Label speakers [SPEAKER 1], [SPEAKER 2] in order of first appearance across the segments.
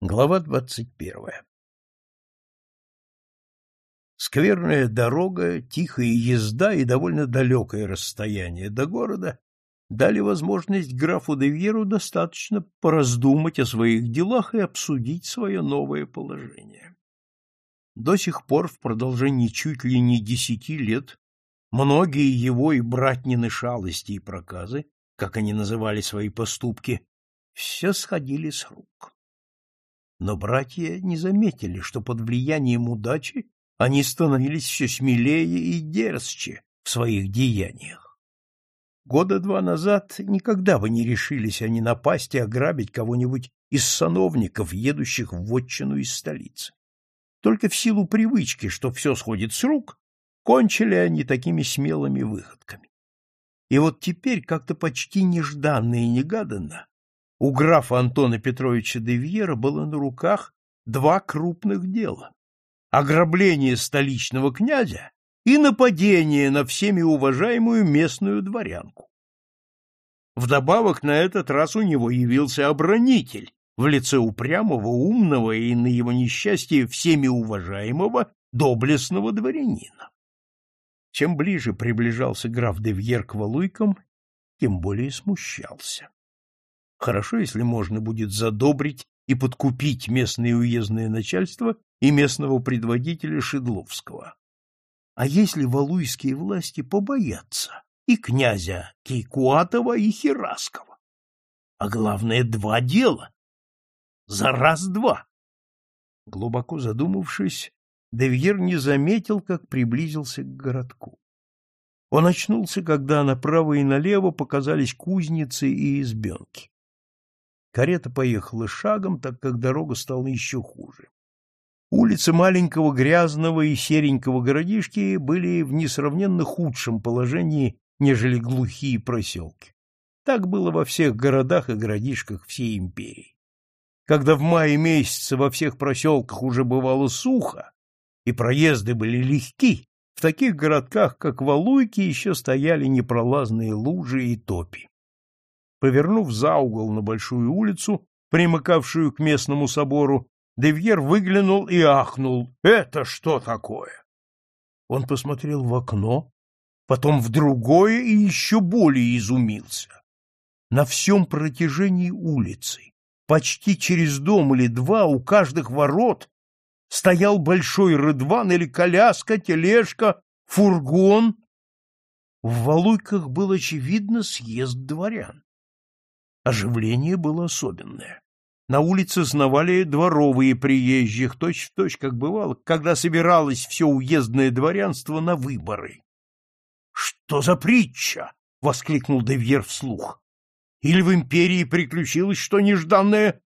[SPEAKER 1] Глава двадцать первая Скверная дорога, тихая езда и довольно далекое расстояние до города дали возможность графу де Вьеру достаточно пораздумать о своих делах и обсудить свое новое положение. До сих пор, в продолжении чуть ли не десяти лет, многие его и братнины шалости и проказы, как они называли свои поступки, все сходили с рук. Но братья не заметили, что под влиянием удачи они становились все смелее и дерзче в своих деяниях. Года два назад никогда бы не решились они напасть и ограбить кого-нибудь из сановников, едущих в вотчину из столицы. Только в силу привычки, что все сходит с рук, кончили они такими смелыми выходками. И вот теперь, как-то почти нежданно и негаданно, у графа Антона Петровича де Вьера было на руках два крупных дела — ограбление столичного князя и нападение на всеми уважаемую местную дворянку. Вдобавок на этот раз у него явился обронитель в лице упрямого, умного и, на его несчастье, всеми уважаемого, доблестного дворянина. Чем ближе приближался граф де Вьер к Валуйкам, тем более смущался. Хорошо, если можно будет задобрить и подкупить местное уездное начальство и местного предводителя Шедловского. А если валуйские власти побоятся и князя Кейкуатова, и Хераскова? А главное, два дела. За раз-два. Глубоко задумавшись, Девьер не заметил, как приблизился к городку. Он очнулся, когда направо и налево показались кузницы и избенки. Карета поехала шагом, так как дорога стала еще хуже. Улицы маленького грязного и серенького городишки были в несравненно худшем положении, нежели глухие проселки. Так было во всех городах и городишках всей империи. Когда в мае месяце во всех проселках уже бывало сухо, и проезды были легки, в таких городках, как Валуйки, еще стояли непролазные лужи и топи. Повернув за угол на большую улицу, примыкавшую к местному собору, Девьер выглянул и ахнул. «Это что такое?» Он посмотрел в окно, потом в другое и еще более изумился. На всем протяжении улицы, почти через дом или два, у каждых ворот стоял большой рыдван или коляска, тележка, фургон. В Валуйках был, очевидно, съезд дворян. Оживление было особенное. На улице сновали дворовые приезжих, точь-в-точь, точь, как бывало, когда собиралось все уездное дворянство на выборы. — Что за притча? — воскликнул Девьер вслух. — Или в империи приключилось что нежданное?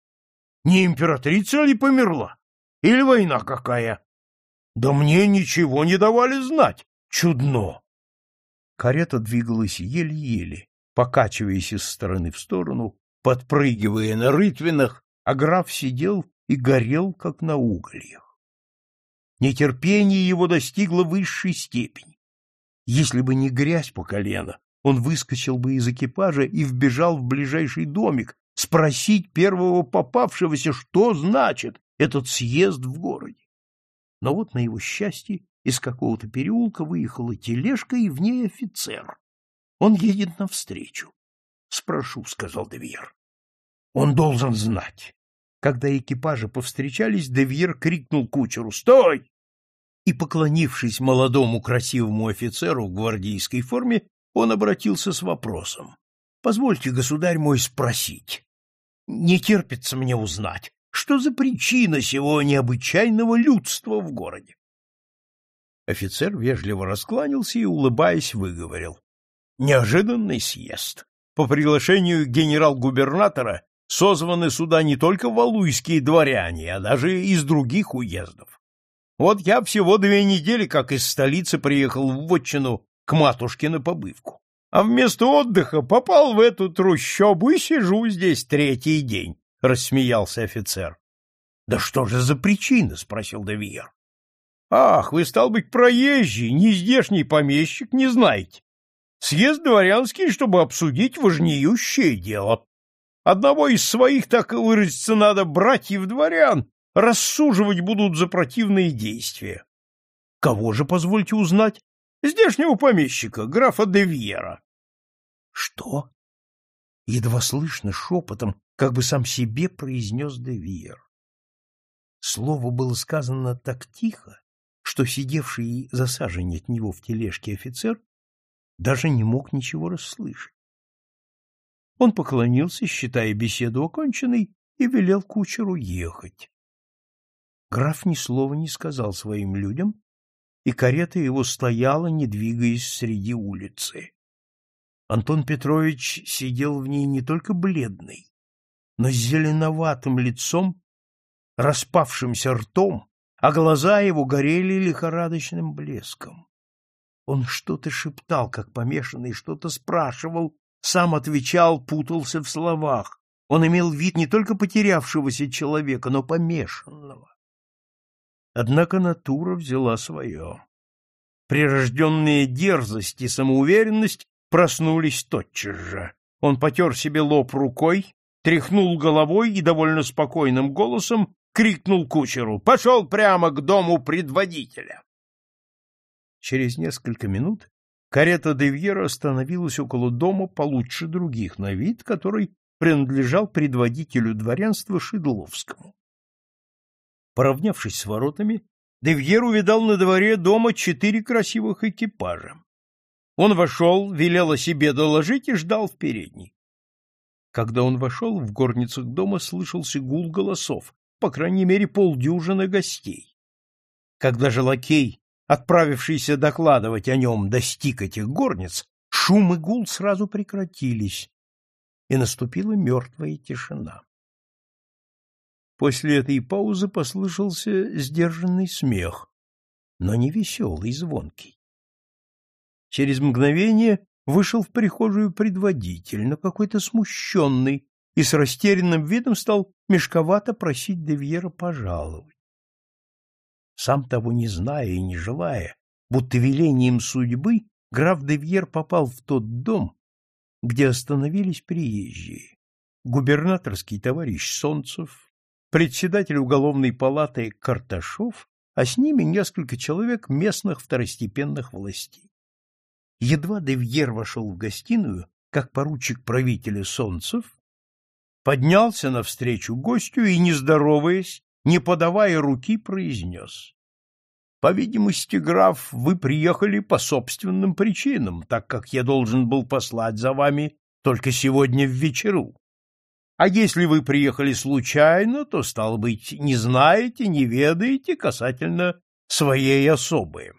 [SPEAKER 1] Не императрица ли померла? Или война какая? Да мне ничего не давали знать. Чудно. Карета двигалась еле-еле покачиваясь из стороны в сторону, подпрыгивая на рытвинах, а граф сидел и горел, как на угольях. Нетерпение его достигло высшей степени. Если бы не грязь по колено, он выскочил бы из экипажа и вбежал в ближайший домик спросить первого попавшегося, что значит этот съезд в городе. Но вот на его счастье из какого-то переулка выехала тележка, и в ней офицер. Он едет навстречу. — Спрошу, — сказал Девьер. — Он должен знать. Когда экипажи повстречались, Девьер крикнул кучеру «Стой!» И, поклонившись молодому красивому офицеру в гвардейской форме, он обратился с вопросом. — Позвольте, государь мой, спросить. Не терпится мне узнать, что за причина сего необычайного людства в городе? Офицер вежливо раскланялся и, улыбаясь, выговорил неожиданный съезд. По приглашению генерал-губернатора созваны сюда не только валуйские дворяне, а даже из других уездов. Вот я всего две недели как из столицы приехал в Вотчину к матушке на побывку. А вместо отдыха попал в эту трущобу и сижу здесь третий день, — рассмеялся офицер. — Да что же за причина? — спросил Девиер. — Ах, вы, стал быть, проезжий, не здешний помещик, не знаете. Съезд дворянский, чтобы обсудить важнеющее дело. Одного из своих, так и выразиться надо, братьев-дворян, рассуживать будут за противные действия. Кого же, позвольте узнать? Здешнего помещика, графа де Вьера. Что? Едва слышно шепотом, как бы сам себе произнес де Вьер. Слово было сказано так тихо, что сидевший за сажень от него в тележке офицер даже не мог ничего расслышать. Он поклонился, считая беседу оконченной, и велел кучеру ехать. Граф ни слова не сказал своим людям, и карета его стояла, не двигаясь среди улицы. Антон Петрович сидел в ней не только бледный, но с зеленоватым лицом, распавшимся ртом, а глаза его горели лихорадочным блеском. Он что-то шептал, как помешанный, что-то спрашивал, сам отвечал, путался в словах. Он имел вид не только потерявшегося человека, но помешанного. Однако натура взяла свое. Прирожденная дерзость и самоуверенность проснулись тотчас же. Он потер себе лоб рукой, тряхнул головой и довольно спокойным голосом крикнул кучеру «Пошел прямо к дому предводителя!» Через несколько минут карета Девьера остановилась около дома получше других на вид, который принадлежал предводителю дворянства Шидловскому. Поравнявшись с воротами, Девьер увидал на дворе дома четыре красивых экипажа. Он вошел, велел о себе доложить и ждал в передней. Когда он вошел, в горницах дома слышался гул голосов, по крайней мере, полдюжины гостей. Когда же лакей, отправившийся докладывать о нем, достиг этих горниц, шум и гул сразу прекратились, и наступила мертвая тишина. После этой паузы послышался сдержанный смех, но не веселый, звонкий. Через мгновение вышел в прихожую предводитель, но какой-то смущенный, и с растерянным видом стал мешковато просить Девьера пожаловать. Сам того не зная и не желая, будто велением судьбы, граф Девьер попал в тот дом, где остановились приезжие. Губернаторский товарищ Солнцев, председатель уголовной палаты Карташов, а с ними несколько человек местных второстепенных властей. Едва Девьер вошел в гостиную, как поручик правителя Солнцев поднялся навстречу гостю и, не здороваясь, не подавая руки, произнес. — По видимости, граф, вы приехали по собственным причинам, так как я должен был послать за вами только сегодня в вечеру. А если вы приехали случайно, то, стало быть, не знаете, не ведаете касательно своей особы.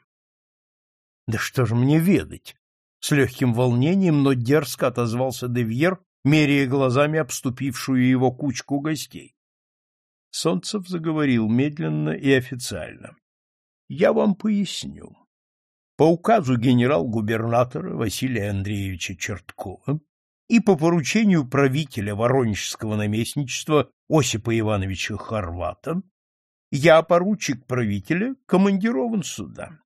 [SPEAKER 1] Да что же мне ведать? С легким волнением, но дерзко отозвался Девьер, меряя глазами обступившую его кучку гостей. Солнцев заговорил медленно и официально. Я вам поясню. По указу генерал-губернатора Василия Андреевича Черткова и по поручению правителя Воронежского наместничества Осипа Ивановича Хорвата я, поручик правителя, командирован сюда.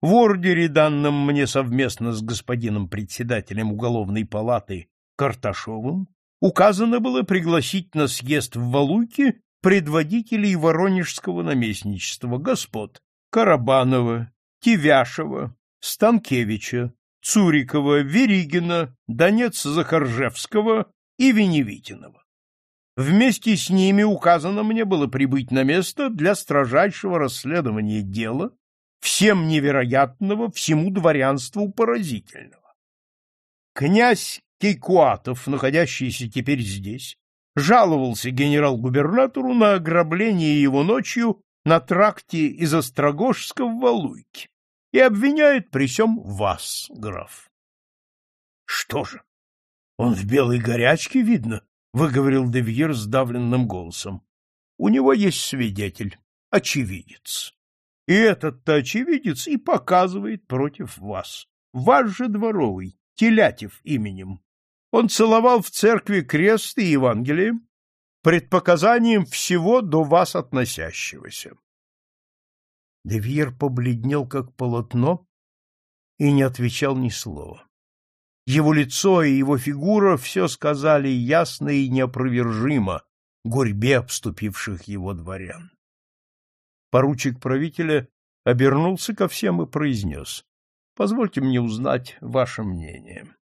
[SPEAKER 1] В ордере, данном мне совместно с господином председателем уголовной палаты Карташовым, указано было пригласить на съезд в Валуйки предводителей Воронежского наместничества господ Карабанова, Тивяшева, Станкевича, Цурикова, Веригина, Донец-Захаржевского и Веневитинова. Вместе с ними указано мне было прибыть на место для строжайшего расследования дела, всем невероятного, всему дворянству поразительного. Князь Кейкуатов, находящийся теперь здесь, жаловался генерал-губернатору на ограбление его ночью на тракте из Острогожска в Валуйке и обвиняет при всем вас, граф. — Что же? Он в белой горячке, видно, — выговорил Девьер сдавленным голосом. — У него есть свидетель, очевидец. И этот-то очевидец и показывает против вас. Ваш же дворовый, Телятев именем. Он целовал в церкви крест и Евангелие, предпоказанием всего до вас относящегося. Девьер побледнел, как полотно, и не отвечал ни слова. Его лицо и его фигура все сказали ясно и неопровержимо гурьбе обступивших его дворян. Поручик правителя обернулся ко всем и произнес. — Позвольте мне узнать ваше мнение.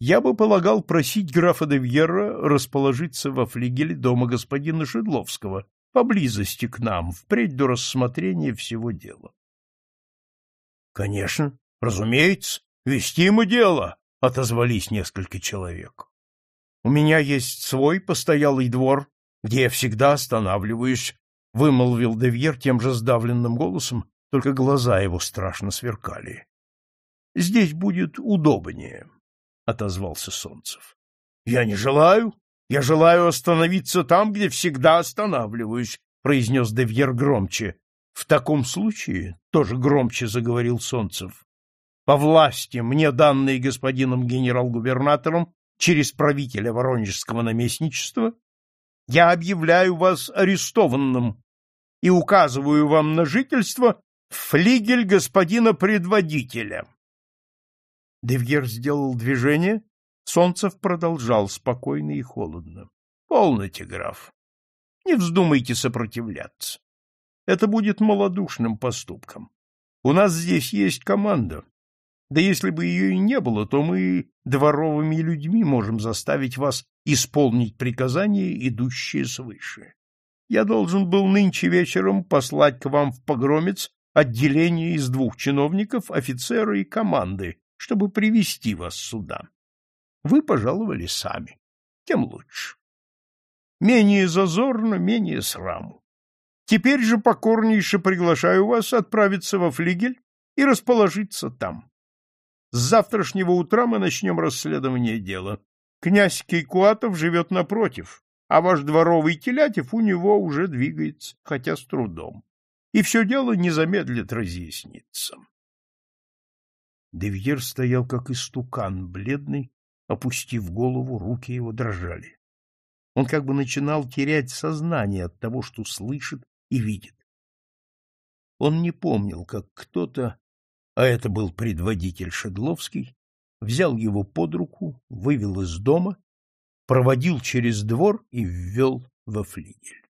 [SPEAKER 1] Я бы полагал просить графа де Вьерра расположиться во флигеле дома господина Шедловского, поблизости к нам, впредь до рассмотрения всего дела. — Конечно, разумеется, вестимо дело, — отозвались несколько человек. — У меня есть свой постоялый двор, где я всегда останавливаюсь, — вымолвил Девьер тем же сдавленным голосом, только глаза его страшно сверкали. — Здесь будет удобнее, — отозвался Солнцев. — Я не желаю. Я желаю остановиться там, где всегда останавливаюсь, — произнес Девьер громче. — В таком случае, — тоже громче заговорил Солнцев, — по власти, мне данной господином генерал-губернатором через правителя Воронежского наместничества, я объявляю вас арестованным и указываю вам на жительство флигель господина предводителя. Девьер сделал движение, Солнцев продолжал спокойно и холодно. — Полноте, граф. Не вздумайте сопротивляться. Это будет малодушным поступком. У нас здесь есть команда. Да если бы ее и не было, то мы дворовыми людьми можем заставить вас исполнить приказание, идущее свыше. Я должен был нынче вечером послать к вам в погромец отделение из двух чиновников, офицера и команды, чтобы привести вас сюда. Вы пожаловали сами. Тем лучше. Менее зазорно, менее сраму. Теперь же покорнейше приглашаю вас отправиться во флигель и расположиться там. С завтрашнего утра мы начнем расследование дела. Князь Кейкуатов живет напротив, а ваш дворовый Телятев у него уже двигается, хотя с трудом. И все дело не замедлит разъясниться. Девьер стоял как истукан, бледный, опустив голову, руки его дрожали. Он как бы начинал терять сознание от того, что слышит и видит. Он не помнил, как кто-то, а это был предводитель Шедловский, взял его под руку, вывел из дома, проводил через двор и ввел во флигель.